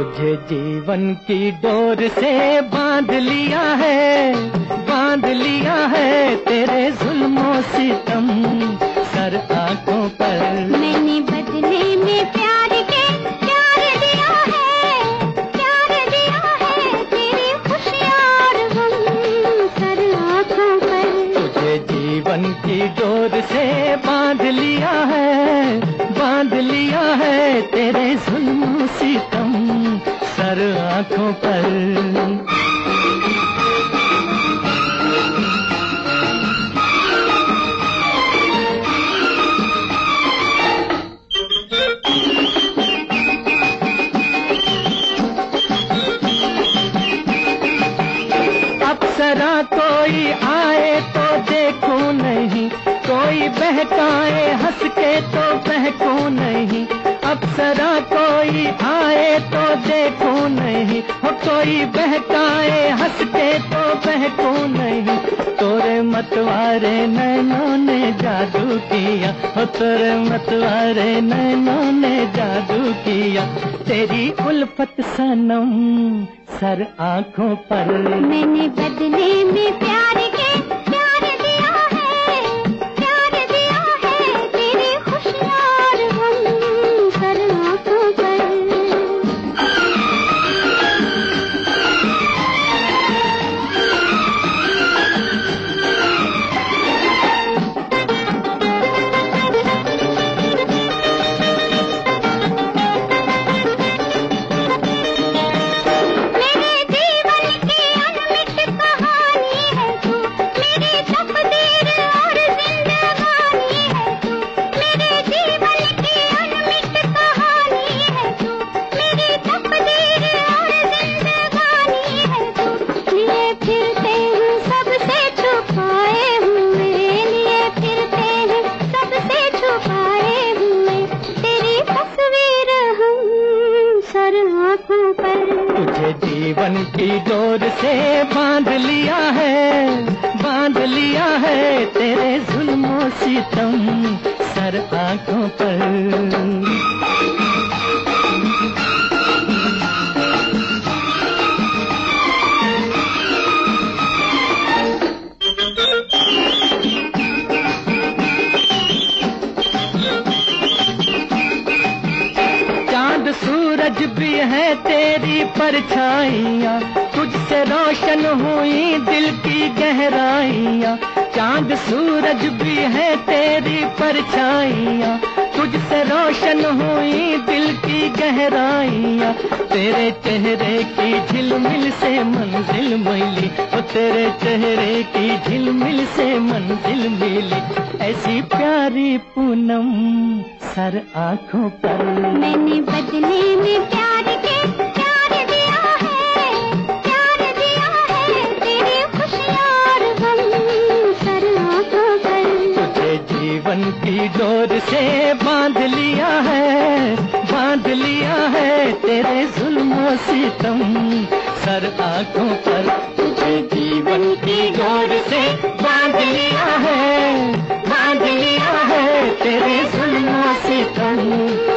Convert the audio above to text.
जीवन की डोर से बाँध लिया है बाँध लिया है तेरे जुल्मों सितम सर आँखों पर। मैंने बदले में प्यार के प्यार दिया है प्यार दिया है तेरी खुशियाँ और गम सर आँखों पर। तुझे जीवन की डोर से बाँध लिया है बाँध लिया है तेरे आँखों पर। अप्सरा कोई आए तो देखो नहीं, कोई बहकाए, हंस के तो बहको नहीं। अप्सरा कोई आए तो देखो नहीं हो कोई बहकाए हंस के तो बहको नहीं। तोरे मतवारे नैनों ने जादू किया हो तोरे मतवारे नैनों ने जादू किया। तेरी उल्फत सनम सर आँखों पर। मैंने बदले में प्यार के पर तुझे जीवन की डोर से बाँध लिया है, बाँध लिया है तेरे जुल्मों सितम सर आँखों पर। है तेरी परछाइयाँ। तुझसे रोशन हुई दिल की गहराइयाँ। चाँद सूरज भी है तेरी परछाइयाँ। तुझसे रोशन हुई दिल की गहराइयाँ। तेरे चेहरे की झिलमिल से मंजिल मिली। ओ तेरे चेहरे की झिलमिल से मंजिल मिली। ऐसी प्यारी पूनम सर आँखों पर। मैंने बदले में प्यार की डोर से बाँध लिया है, बाँध लिया है तेरे जुल्मों तम। सर आँखों पर तुझे जीवन की डोर से बाँध लिया है, बाँध लिया है तेरे जुल्मों तम।